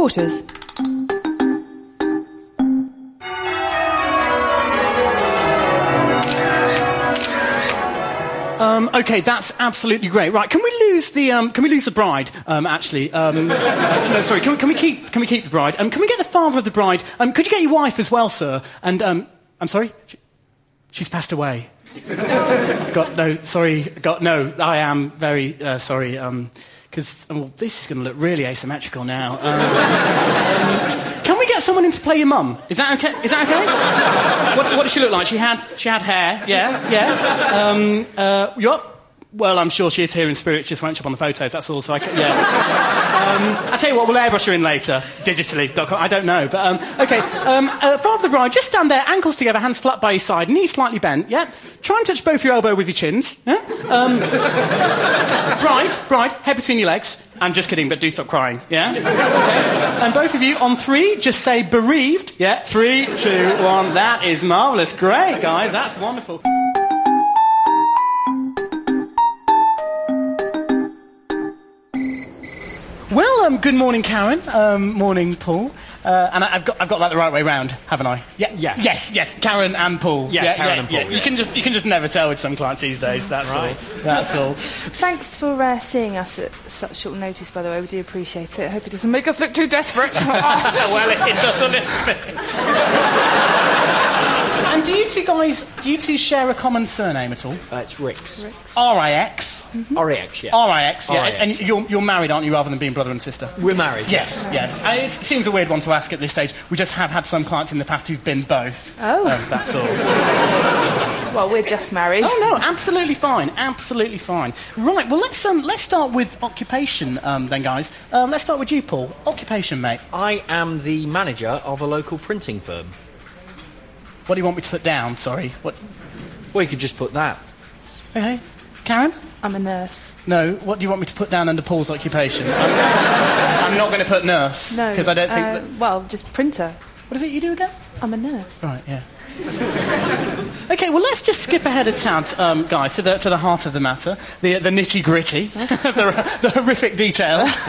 quarters. Um, okay, that's absolutely great. Right, can we lose the um, can we lose the bride? Um, actually, um, uh, no, sorry. Can we, can we keep can we keep the bride? Um, can we get the father of the bride? Um, could you get your wife as well, sir? And um, I'm sorry, she, she's passed away. got no, sorry, got no. I am very uh, sorry. Because well, this is going to look really asymmetrical now. can we get someone in to play your mum? Is that okay? Is that okay? what, what does she look like? She had she had hair. Yeah, yeah. Um, uh, you well, I'm sure she is here in spirit. Just won't show up on the photos. That's all. So I can, yeah. um, I tell you what, we'll airbrush her in later, digitally. I don't know, but um, okay. Um, uh, Father the bride, just stand there, ankles together, hands flat by your side, knees slightly bent. Yeah. Try and touch both your elbow with your chins. Yeah. Um, bride, bride, head between your legs. I'm just kidding, but do stop crying. Yeah. Okay. And both of you on three, just say bereaved. Yeah. Three, two, one. That is marvelous. Great, guys. That's wonderful. Well, um, good morning, Karen. Um, morning, Paul. Uh, and I, have got, I've got that the right way round, haven't I? Yeah, yeah. Yes, yes. Karen and Paul. Yeah, yeah Karen yeah, and Paul. Yeah. You can just you can just never tell with some clients these days. That's right. all. That's all. Thanks for uh, seeing us at such short notice. By the way, we do appreciate it. I hope it doesn't make us look too desperate. well, it, it does a little bit. And do you two guys, do you two share a common surname at all? Uh, it's Rix. R-I-X? Mm-hmm. R-I-X, yeah. R-I-X, yeah. And you're, you're married, aren't you, rather than being brother and sister? We're married. Yes, yes. And it seems a weird one to ask at this stage. We just have had some clients in the past who've been both. Oh. Um, that's all. well, we're just married. Oh, no, absolutely fine. Absolutely fine. Right, well, let's, um, let's start with occupation um, then, guys. Um, let's start with you, Paul. Occupation, mate. I am the manager of a local printing firm. What do you want me to put down? Sorry. What? Well, you could just put that. Okay. Karen? I'm a nurse. No. What do you want me to put down under Paul's occupation? I'm, I'm not going to put nurse. No. Because I don't think. Uh, that... Well, just printer. What is it you do again? I'm a nurse. Right. Yeah. Okay, well, let's just skip ahead a tad, um, guys, to the, to the heart of the matter, the, the nitty gritty, the, the horrific details.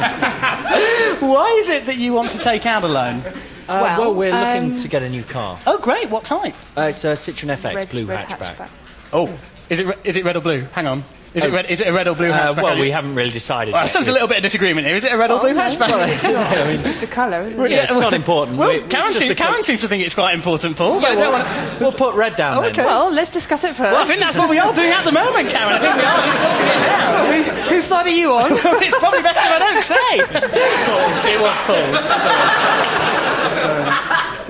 Why is it that you want to take out a loan? Uh, well, well, we're looking um, to get a new car. Oh, great. What type? Uh, it's a Citroen FX red, blue red hatchback. hatchback. Oh, is it, re- is it red or blue? Hang on. Is, oh. it red, is it a red or blue uh, hatchback? well, we haven't really decided. Well, there's a little bit of disagreement here. Is it a red or blue oh, hatchback? Well, it's, not, it's just a colour, isn't it? Yeah, it's not important. Well, we, Karen, seems, Karen seems to think it's quite important, Paul. Yeah, well, wanna... we'll put red down oh, okay. Well, let's discuss it first. Well, I think that's what we are doing at the moment, Karen. I think we are discussing it now. Well, whose side are you on? it's probably best if I don't say. it was Paul's.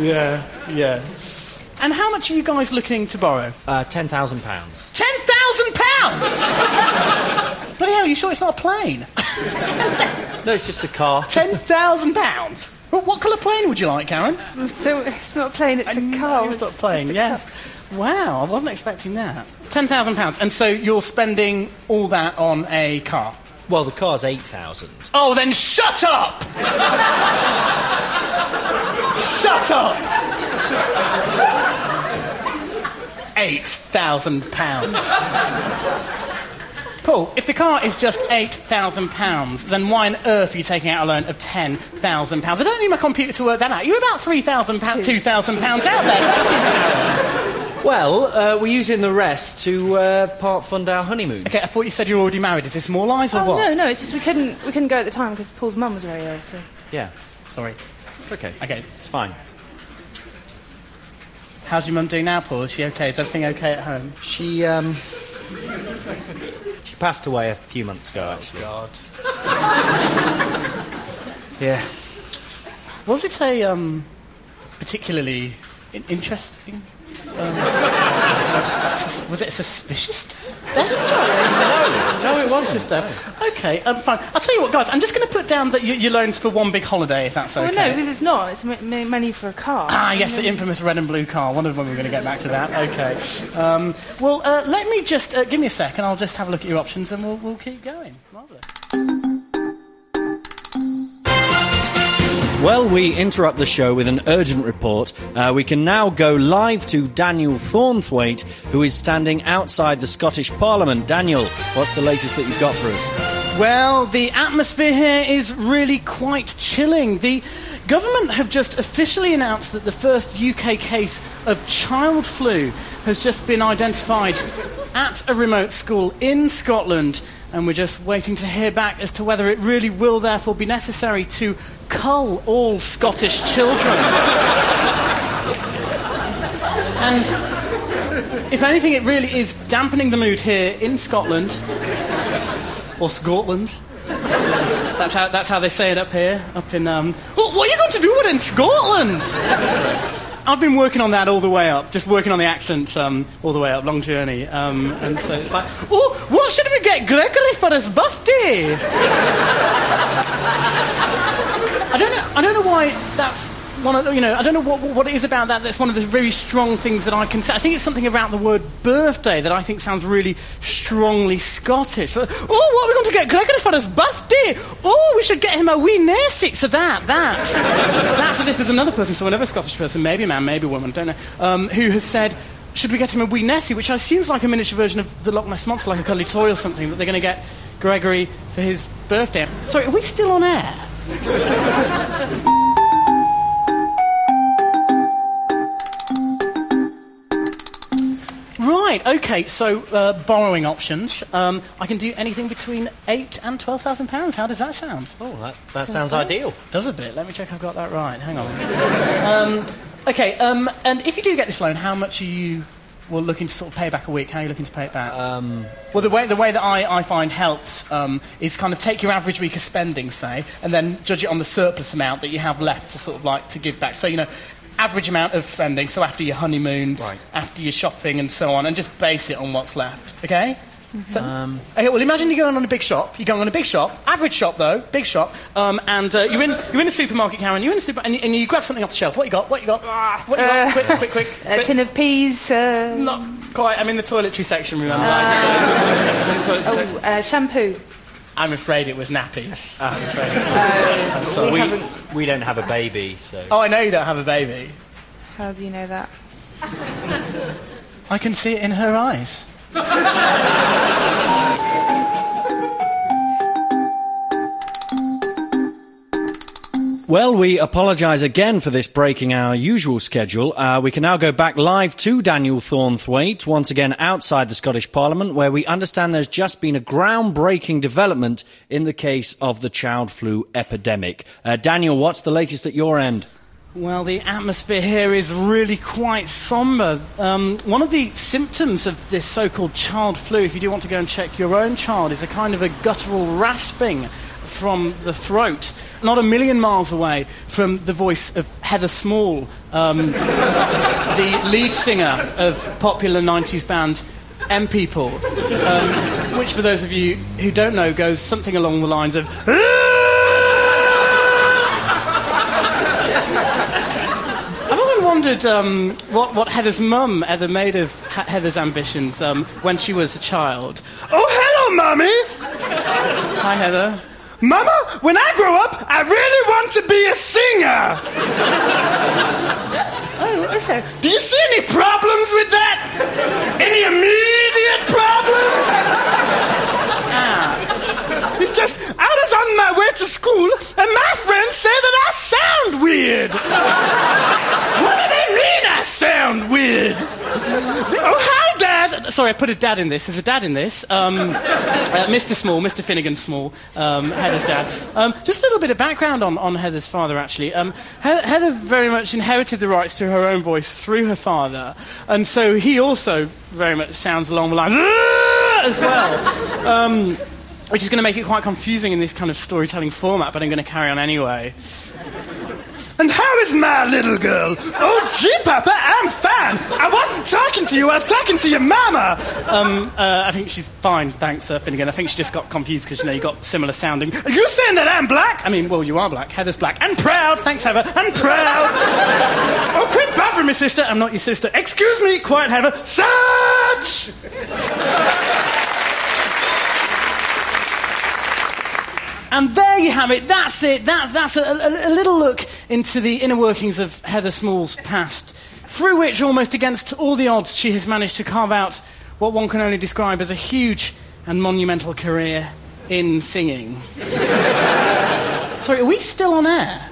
yeah, yeah. And how much are you guys looking to borrow? Uh, ten thousand pounds. Ten thousand! Bloody hell! You sure it's not a plane? no, it's just a car. Ten thousand pounds. What colour plane would you like, Karen? So it's not a plane; it's a car. It's not a plane. Yes. Car. Wow, I wasn't expecting that. Ten thousand pounds, and so you're spending all that on a car. Well, the car's eight thousand. Oh, then shut up! shut up! £8,000. Paul, if the car is just £8,000, then why on earth are you taking out a loan of £10,000? I don't need my computer to work that out. You're about £3,000, £2,000 out there. Well, uh, we're using the rest to uh, part fund our honeymoon. Okay, I thought you said you're already married. Is this more lies or oh, what? No, no, it's just we couldn't we couldn't go at the time because Paul's mum was very ill. So. Yeah, sorry. It's okay. Okay, it's fine. How's your mum doing now, Paul? Is she okay? Is everything okay at home? She, um. She passed away a few months ago, actually. Oh, God. yeah. Was it a, um. particularly interesting um, was it suspicious death? no, no, it was just a. Okay, um, fine. I'll tell you what, guys. I'm just going to put down that your loans for one big holiday, if that's okay. Well, no, because it's not. It's m- money for a car. Ah, yes, the infamous red and blue car. Wondered when we were going to get back to that. Okay. Um, well, uh, let me just uh, give me a second. I'll just have a look at your options, and we'll, we'll keep going. Marvelous. Well, we interrupt the show with an urgent report. Uh, we can now go live to Daniel Thornthwaite, who is standing outside the Scottish Parliament. Daniel, what's the latest that you've got for us? Well, the atmosphere here is really quite chilling. The government have just officially announced that the first UK case of child flu has just been identified at a remote school in Scotland, and we're just waiting to hear back as to whether it really will therefore be necessary to cull all Scottish children. and if anything, it really is dampening the mood here in Scotland, or Scotland. That's how, that's how they say it up here, up in. Um, well, what are you going to do with it in Scotland? I've been working on that all the way up, just working on the accent um, all the way up, long journey. Um, and so it's like, oh, what should we get Gregory for his birthday? I don't know. I don't know why that's one of the, you know. I don't know what, what it is about that. That's one of the very strong things that I can say. I think it's something about the word birthday that I think sounds really strongly Scottish. So, oh, what are we going to get Gregory for his birthday? Oh, we should get him a wee Nessie. So that, that, that's as if there's another person, so another Scottish person, maybe a man, maybe a woman, don't know, um, who has said. Should we get him a wee Nessie, which I assumes like a miniature version of the Loch Ness Monster, like a cuddly toy or something, that they're going to get Gregory for his birthday. Sorry, are we still on air? Right, okay, so uh, borrowing options. Um, I can do anything between eight and twelve thousand pounds. How does that sound? Oh, that, that sounds ideal. Does a bit. Let me check I've got that right. Hang on. um, okay, um, and if you do get this loan, how much are you well, looking to sort of pay back a week? How are you looking to pay it back? Um, Well, the way, the way that I, I find helps um, is kind of take your average week of spending, say, and then judge it on the surplus amount that you have left to sort of like to give back. So, you know, average amount of spending, so after your honeymoons, Right. after your shopping and so on, and just base it on what's left, okay? So, okay, well, imagine you're going on a big shop. You're going on a big shop, average shop though, big shop, um, and uh, you're in you're in a supermarket, Karen. You're in a super, and you, and you grab something off the shelf. What you got? What you got? What you got? quick, quick, quick. A tin of peas. Uh, Not quite. I'm in the toiletry section. Remember? I'm in the toiletry section. oh, uh, shampoo. I'm afraid it was nappies. I'm afraid. we we, haven't- we don't have a baby, so. Oh, I know you don't have a baby. How do you know that? I can see it in her eyes. Well, we apologise again for this breaking our usual schedule. Uh, we can now go back live to Daniel Thornthwaite, once again outside the Scottish Parliament, where we understand there's just been a groundbreaking development in the case of the child flu epidemic. Uh, Daniel, what's the latest at your end? Well, the atmosphere here is really quite sombre. Um, one of the symptoms of this so called child flu, if you do want to go and check your own child, is a kind of a guttural rasping from the throat. Not a million miles away from the voice of Heather Small, um, the lead singer of popular 90s band M People, um, which, for those of you who don't know, goes something along the lines of. I've often wondered um, what, what Heather's mum ever made of Ha- Heather's ambitions um, when she was a child. Oh, hello, Mummy! Hi, Heather. Mama, when I grow up, I really want to be a singer! oh, okay. Do you see any problems with that? Any immediate problems? ah. It's just, I was on my way to school, and my friends say that I sound weird. What do they mean I sound weird? Oh, hi, Dad. Sorry, I put a dad in this. There's a dad in this. Um, uh, Mr. Small, Mr. Finnegan Small, um, Heather's dad. Um, just a little bit of background on, on Heather's father, actually. Um, Heather very much inherited the rights to her own voice through her father, and so he also very much sounds along the lines as well. Um, which is going to make it quite confusing in this kind of storytelling format, but I'm going to carry on anyway. And how is my little girl? Oh, gee, Papa, I'm fine. I wasn't talking to you, I was talking to your mama. Um, uh, I think she's fine, thanks, uh, Finnegan. I think she just got confused because, you know, you got similar sounding. Are you saying that I'm black? I mean, well, you are black. Heather's black. And proud. Thanks, Heather. And proud. oh, quit bothering me, sister. I'm not your sister. Excuse me, quiet, Heather. Such! And there you have it. That's it. That's, that's a, a, a little look into the inner workings of Heather Small's past, through which, almost against all the odds, she has managed to carve out what one can only describe as a huge and monumental career in singing. Sorry, are we still on air?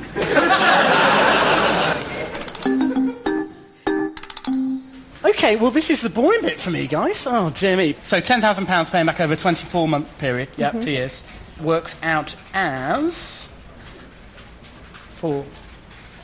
Okay, well, this is the boring bit for me, guys. Oh, dear me. So, £10,000 paying back over a 24 month period. Yep, mm-hmm. two years. Works out as. Four.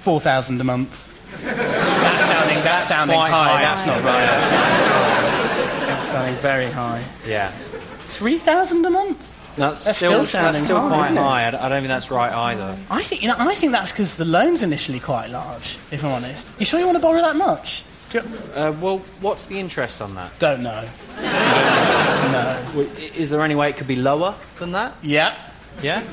4000 a month. That's sounding, that's sounding quite high. high. That's not right. That's sounding, that's sounding very high. Yeah. 3000 a month? That's, That's still, still that's sounding still high, quite isn't it? high. I d- I don't think that's right either. I think, you know, I think that's because the loan's initially quite large, if I'm honest. You sure you want to borrow that much? Do you- Uh, well, what's the interest on that? Don't know. no. Is there any way it could be lower than that? Yeah. Yeah?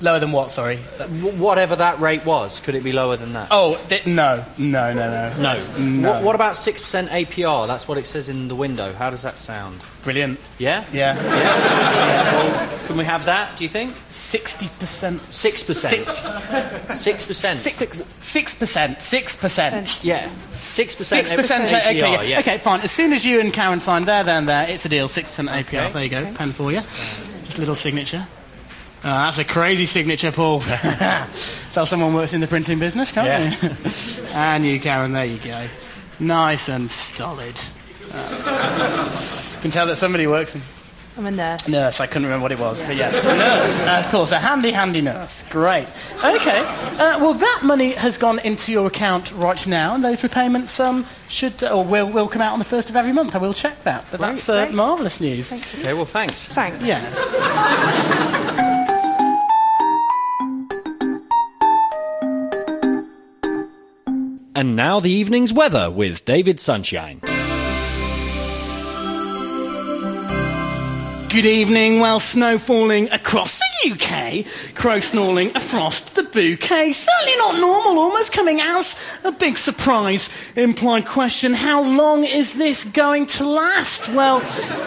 Lower than what, sorry? Uh, whatever that rate was, could it be lower than that? Oh, th- no. No, no, no. No. No. What, what about 6% APR? That's what it says in the window. How does that sound? Brilliant. Yeah? Yeah. Yeah? well, can we have that, do you think? 60%. 6%. Six. 6%. Six. Six percent. Six percent. Yeah. 6% Six percent. APR, Okay, yeah. yeah. okay, fine. As soon as you and Karen sign there, then there, it's a deal. Six percent APR. Okay. There you go. Pen for you. Just a little signature. Oh, that's a crazy signature, Paul. Tell someone works in the printing business, can't Yeah. you? and you, Karen. There you go. Nice and stolid. You can tell that somebody works in I'm a nurse. Nurse, I couldn't remember what it was, but yes, a nurse. Uh, of course, a handy, handy nurse. Great. Okay. Uh, well, that money has gone into your account right now, and those repayments um, should uh, or will will come out on the first of every month. I will check that. But that's uh, marvelous news. Okay, well, thanks. Thanks. Yeah. And now the evening's weather with David Sunshine. Good evening. Well, snow falling across the UK, crow snarling afrost the bouquet. Certainly not normal, almost coming as a big surprise. Implied question how long is this going to last? Well,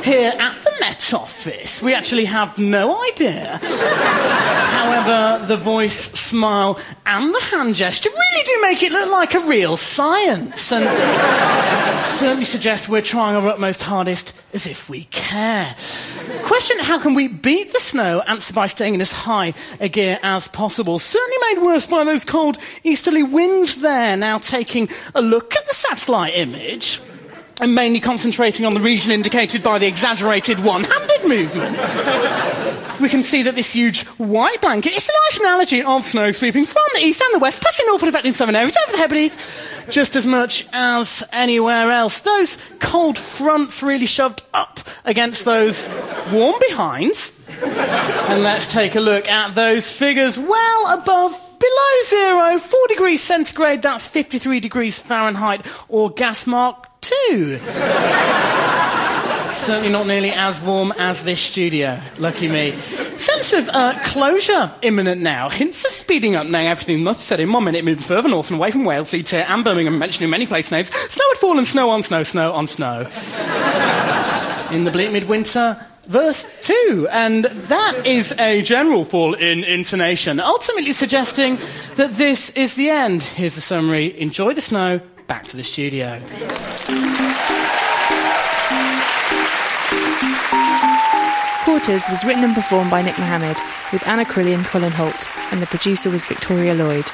here at the Met Office, we actually have no idea. However, the voice, smile, and the hand gesture really do make it look like a real science. And certainly suggest we're trying our utmost hardest as if we care. Question how can we beat the snow? Answer by staying in as high a gear as possible. Certainly made worse by those cold easterly winds there. Now taking a look at the satellite image. And mainly concentrating on the region indicated by the exaggerated one handed movement. we can see that this huge white blanket is a nice analogy of snow sweeping from the east and the west, passing north and affecting southern areas over the Hebrides, just as much as anywhere else. Those cold fronts really shoved up against those warm behinds. And let's take a look at those figures well above below zero, 4 degrees centigrade, that's 53 degrees Fahrenheit, or gas mark 2. Certainly not nearly as warm as this studio. Lucky me. Sense of uh, closure imminent now. Hints of speeding up now. Everything must said in one minute, moving further north and away from Wales, here, and Birmingham, mentioning many place names. Snow had fallen, snow on snow, snow on snow. in the bleak midwinter, verse 2. And that is a general fall in intonation, ultimately suggesting that this is the end. Here's the summary. Enjoy the snow. Back to the studio. Was written and performed by Nick Mohammed, with Anna Crilly and Colin Holt, and the producer was Victoria Lloyd.